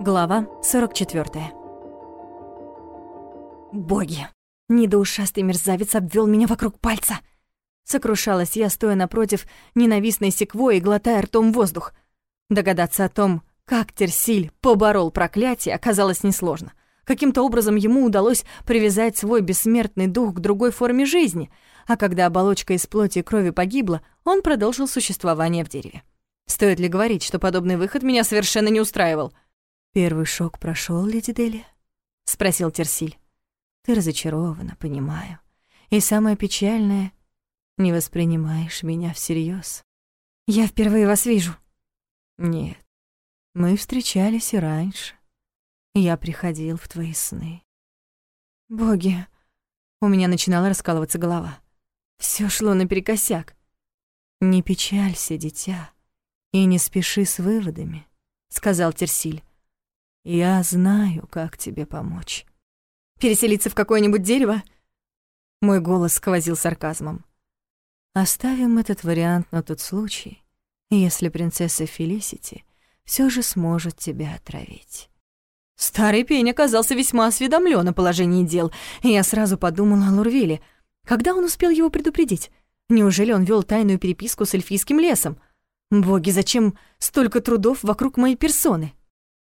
Глава 44. Боги! Недоушастый мерзавец обвел меня вокруг пальца. Сокрушалась я, стоя напротив ненавистной секвои, глотая ртом воздух. Догадаться о том, как Терсиль поборол проклятие, оказалось несложно. Каким-то образом ему удалось привязать свой бессмертный дух к другой форме жизни, а когда оболочка из плоти и крови погибла, он продолжил существование в дереве. Стоит ли говорить, что подобный выход меня совершенно не устраивал? «Первый шок прошел, леди Дели?» — спросил Терсиль. «Ты разочарована, понимаю. И самое печальное — не воспринимаешь меня всерьез. «Я впервые вас вижу». «Нет, мы встречались и раньше. Я приходил в твои сны. Боги, у меня начинала раскалываться голова. Все шло наперекосяк. Не печалься, дитя, и не спеши с выводами, сказал Терсиль. Я знаю, как тебе помочь. Переселиться в какое-нибудь дерево? Мой голос сквозил сарказмом. Оставим этот вариант на тот случай, если принцесса Фелисити все же сможет тебя отравить. Старый пень оказался весьма осведомлен о положении дел, и я сразу подумала о Лурвиле. Когда он успел его предупредить? Неужели он вел тайную переписку с эльфийским лесом? Боги, зачем столько трудов вокруг моей персоны?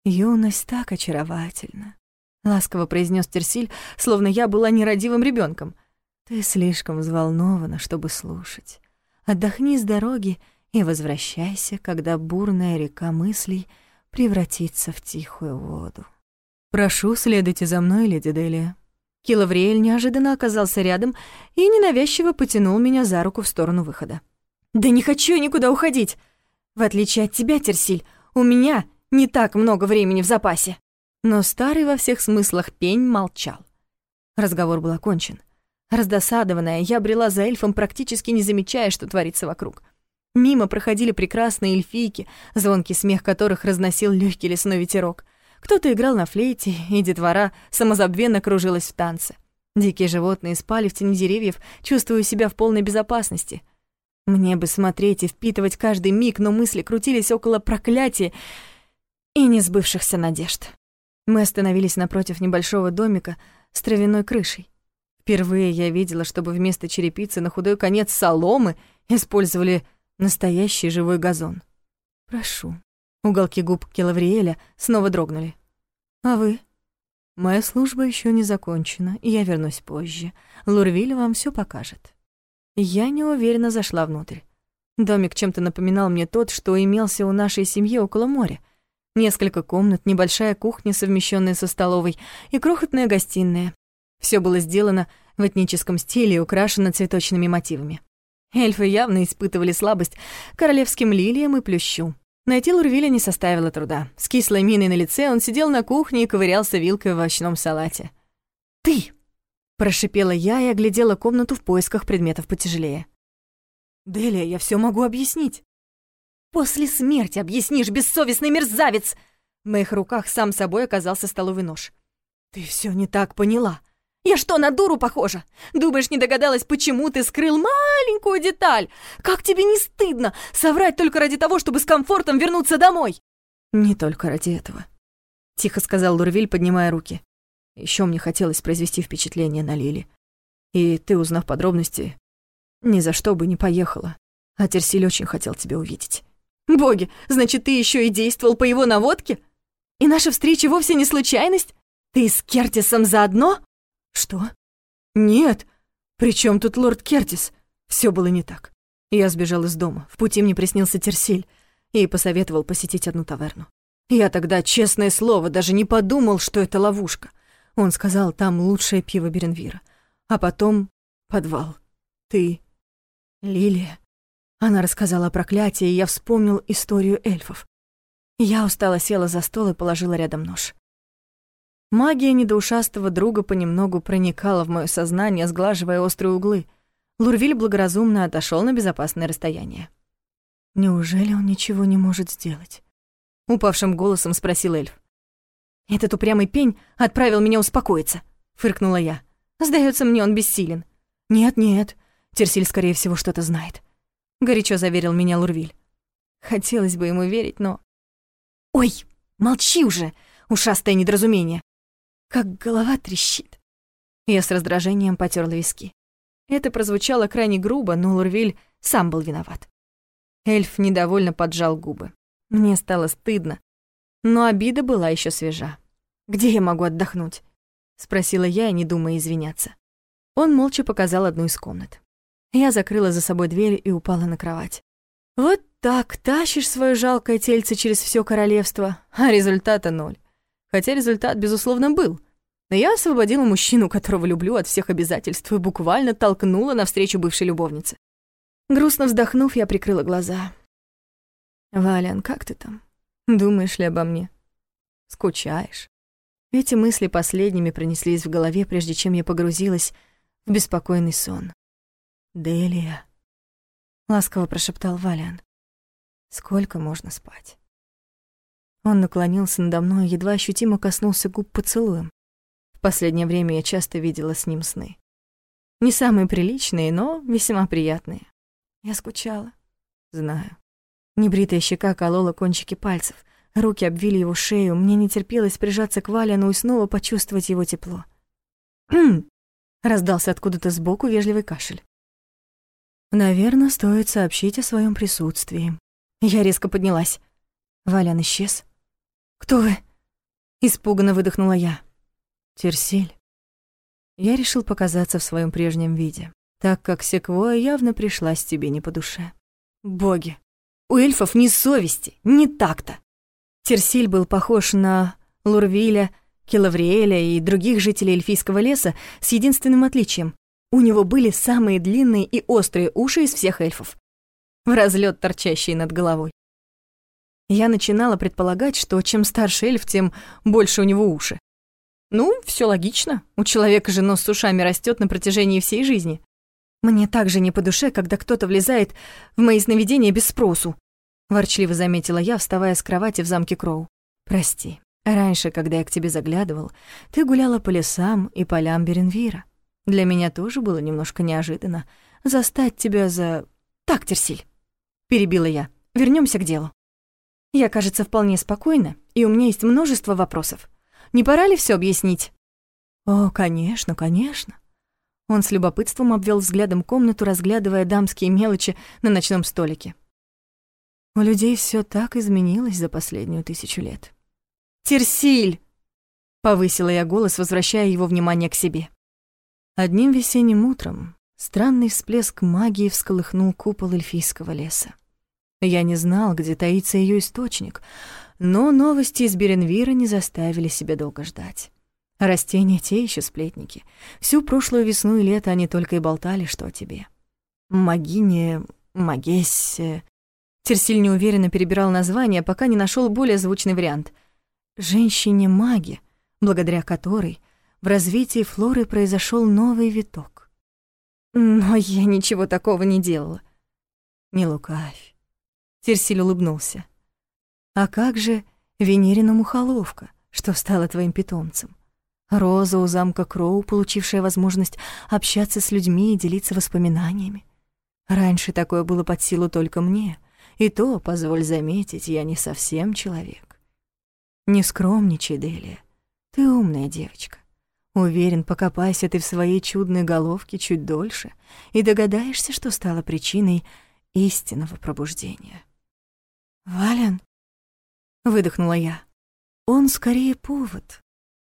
Юность так очаровательна, ласково произнес Терсиль, словно я была нерадивым ребенком. Ты слишком взволнована, чтобы слушать. Отдохни с дороги и возвращайся, когда бурная река мыслей превратится в тихую воду. «Прошу, следуйте за мной, леди Делия». Килавриэль неожиданно оказался рядом и ненавязчиво потянул меня за руку в сторону выхода. «Да не хочу я никуда уходить! В отличие от тебя, Терсиль, у меня не так много времени в запасе!» Но старый во всех смыслах пень молчал. Разговор был окончен. Раздосадованная, я брела за эльфом, практически не замечая, что творится вокруг. Мимо проходили прекрасные эльфийки, звонкий смех которых разносил легкий лесной ветерок — кто-то играл на флейте, и детвора самозабвенно кружилась в танце. Дикие животные спали в тени деревьев, чувствуя себя в полной безопасности. Мне бы смотреть и впитывать каждый миг, но мысли крутились около проклятия и несбывшихся надежд. Мы остановились напротив небольшого домика с травяной крышей. Впервые я видела, чтобы вместо черепицы на худой конец соломы использовали настоящий живой газон. «Прошу», Уголки губ Келавриэля снова дрогнули. «А вы?» «Моя служба еще не закончена, и я вернусь позже. Лурвиль вам все покажет». Я неуверенно зашла внутрь. Домик чем-то напоминал мне тот, что имелся у нашей семьи около моря. Несколько комнат, небольшая кухня, совмещенная со столовой, и крохотная гостиная. Все было сделано в этническом стиле и украшено цветочными мотивами. Эльфы явно испытывали слабость королевским лилиям и плющу. Найти Лурвиля не составило труда. С кислой миной на лице он сидел на кухне и ковырялся вилкой в овощном салате. «Ты!» — прошипела я и оглядела комнату в поисках предметов потяжелее. «Делия, я все могу объяснить». «После смерти объяснишь, бессовестный мерзавец!» В моих руках сам собой оказался столовый нож. «Ты все не так поняла. Я что, на дуру похожа? Думаешь, не догадалась, почему ты скрыл маленькую деталь? Как тебе не стыдно соврать только ради того, чтобы с комфортом вернуться домой?» «Не только ради этого», — тихо сказал Лурвиль, поднимая руки. Еще мне хотелось произвести впечатление на Лили. И ты, узнав подробности, ни за что бы не поехала. А Терсиль очень хотел тебя увидеть. Боги, значит, ты еще и действовал по его наводке? И наша встреча вовсе не случайность? Ты с Кертисом заодно? «Что? Нет! При чем тут лорд Кертис?» Все было не так. Я сбежал из дома. В пути мне приснился Терсиль и посоветовал посетить одну таверну. Я тогда, честное слово, даже не подумал, что это ловушка. Он сказал, там лучшее пиво Беренвира. А потом подвал. Ты... Лилия. Она рассказала о проклятии, и я вспомнил историю эльфов. Я устало села за стол и положила рядом нож. Магия недоушастого друга понемногу проникала в моё сознание, сглаживая острые углы. Лурвиль благоразумно отошёл на безопасное расстояние. «Неужели он ничего не может сделать?» Упавшим голосом спросил эльф. «Этот упрямый пень отправил меня успокоиться», — фыркнула я. «Сдаётся мне, он бессилен». «Нет-нет, Терсиль, скорее всего, что-то знает», — горячо заверил меня Лурвиль. Хотелось бы ему верить, но... Ой, молчи уже, ушастое недоразумение. Как голова трещит. Я с раздражением потёрла виски. Это прозвучало крайне грубо, но Лурвиль сам был виноват. Эльф недовольно поджал губы. Мне стало стыдно, но обида была еще свежа. «Где я могу отдохнуть?» — спросила я, не думая извиняться. Он молча показал одну из комнат. Я закрыла за собой дверь и упала на кровать. Вот так тащишь свое жалкое тельце через все королевство, а результата ноль. Хотя результат, безусловно, был. Но я освободила мужчину, которого люблю от всех обязательств, и буквально толкнула навстречу бывшей любовнице. Грустно вздохнув, я прикрыла глаза. «Валян, как ты там? Думаешь ли обо мне? Скучаешь?» Эти мысли последними пронеслись в голове, прежде чем я погрузилась в беспокойный сон. «Делия», — ласково прошептал Валян, — «сколько можно спать?» Он наклонился надо мной и едва ощутимо коснулся губ поцелуем. В последнее время я часто видела с ним сны. Не самые приличные, но весьма приятные. Я скучала. Знаю. Небритая щека колола кончики пальцев. Руки обвили его шею. Мне не терпелось прижаться к Валяну и снова почувствовать его тепло. «Хм!» — раздался откуда-то сбоку вежливый кашель. «Наверное, стоит сообщить о своем присутствии». Я резко поднялась. Валян исчез. «Кто вы?» — испуганно выдохнула я. «Терсиль». Я решил показаться в своем прежнем виде так как секвоя явно пришлась тебе не по душе. Боги, у эльфов ни совести, ни такта. Терсиль был похож на Лурвиля, Келавриэля и других жителей эльфийского леса с единственным отличием. У него были самые длинные и острые уши из всех эльфов, в разлет торчащие над головой. Я начинала предполагать, что чем старше эльф, тем больше у него уши. Ну, все логично. У человека же нос с ушами растет на протяжении всей жизни. Мне также не по душе, когда кто-то влезает в мои сновидения без спросу. Ворчливо заметила я, вставая с кровати в замке Кроу. Прости, раньше, когда я к тебе заглядывал, ты гуляла по лесам и полям Беренвира. Для меня тоже было немножко неожиданно застать тебя за... Так, Терсиль, перебила я. Вернемся к делу. Я, кажется, вполне спокойна, и у меня есть множество вопросов. Не пора ли все объяснить? О, конечно, конечно. Он с любопытством обвел взглядом комнату, разглядывая дамские мелочи на ночном столике. У людей все так изменилось за последнюю тысячу лет. «Терсиль!» — повысила я голос, возвращая его внимание к себе. Одним весенним утром странный всплеск магии всколыхнул купол эльфийского леса. Я не знал, где таится ее источник, но новости из Беренвира не заставили себя долго ждать. Растения те еще сплетники. Всю прошлую весну и лето они только и болтали, что о тебе. Магине, Магессе... Терсиль неуверенно перебирал названия, пока не нашел более звучный вариант. Женщине-маге, благодаря которой в развитии флоры произошел новый виток. Но я ничего такого не делала. Не лукавь. Терсиль улыбнулся. А как же Венерина мухоловка, что стала твоим питомцем? Роза у замка Кроу, получившая возможность общаться с людьми и делиться воспоминаниями. Раньше такое было под силу только мне, и то, позволь заметить, я не совсем человек. Не скромничай, Делия, ты умная девочка. Уверен, покопайся ты в своей чудной головке чуть дольше и догадаешься, что стало причиной истинного пробуждения. «Вален?» — выдохнула я. «Он скорее повод,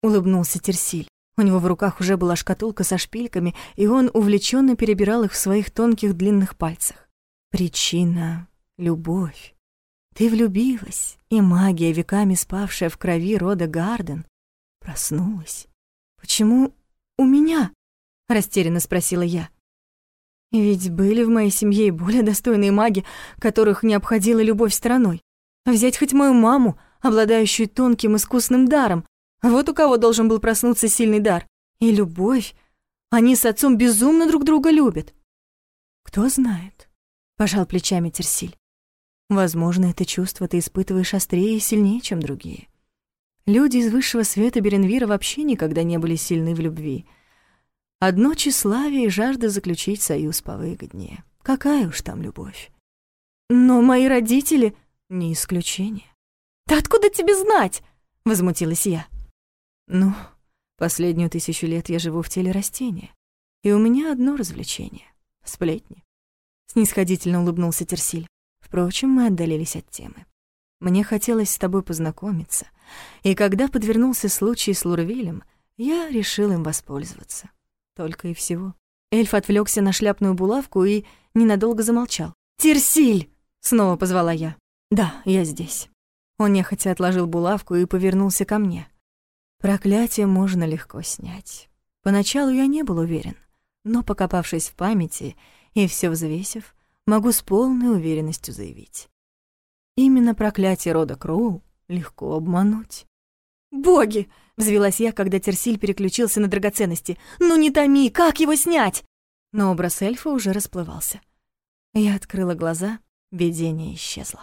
улыбнулся Терсиль. У него в руках уже была шкатулка со шпильками, и он увлеченно перебирал их в своих тонких длинных пальцах. Причина — любовь. Ты влюбилась, и магия, веками спавшая в крови рода Гарден, проснулась. «Почему у меня?» — растерянно спросила я. «Ведь были в моей семье и более достойные маги, которых не обходила любовь стороной. Взять хоть мою маму, обладающую тонким искусным даром, вот у кого должен был проснуться сильный дар. И любовь. Они с отцом безумно друг друга любят. Кто знает, пожал плечами Терсиль. Возможно, это чувство ты испытываешь острее и сильнее, чем другие. Люди из высшего света Беренвира вообще никогда не были сильны в любви. Одно тщеславие и жажда заключить союз повыгоднее. Какая уж там любовь. Но мои родители — не исключение. «Да откуда тебе знать?» — возмутилась я. «Ну, последнюю тысячу лет я живу в теле растения, и у меня одно развлечение — сплетни». Снисходительно улыбнулся Терсиль. Впрочем, мы отдалились от темы. Мне хотелось с тобой познакомиться, и когда подвернулся случай с Лурвилем, я решил им воспользоваться. Только и всего. Эльф отвлекся на шляпную булавку и ненадолго замолчал. «Терсиль!» — снова позвала я. «Да, я здесь». Он нехотя отложил булавку и повернулся ко мне. Проклятие можно легко снять. Поначалу я не был уверен, но, покопавшись в памяти и все взвесив, могу с полной уверенностью заявить. Именно проклятие рода Кроу легко обмануть. «Боги!» — взвелась я, когда Терсиль переключился на драгоценности. «Ну не томи, как его снять?» Но образ эльфа уже расплывался. Я открыла глаза, видение исчезло.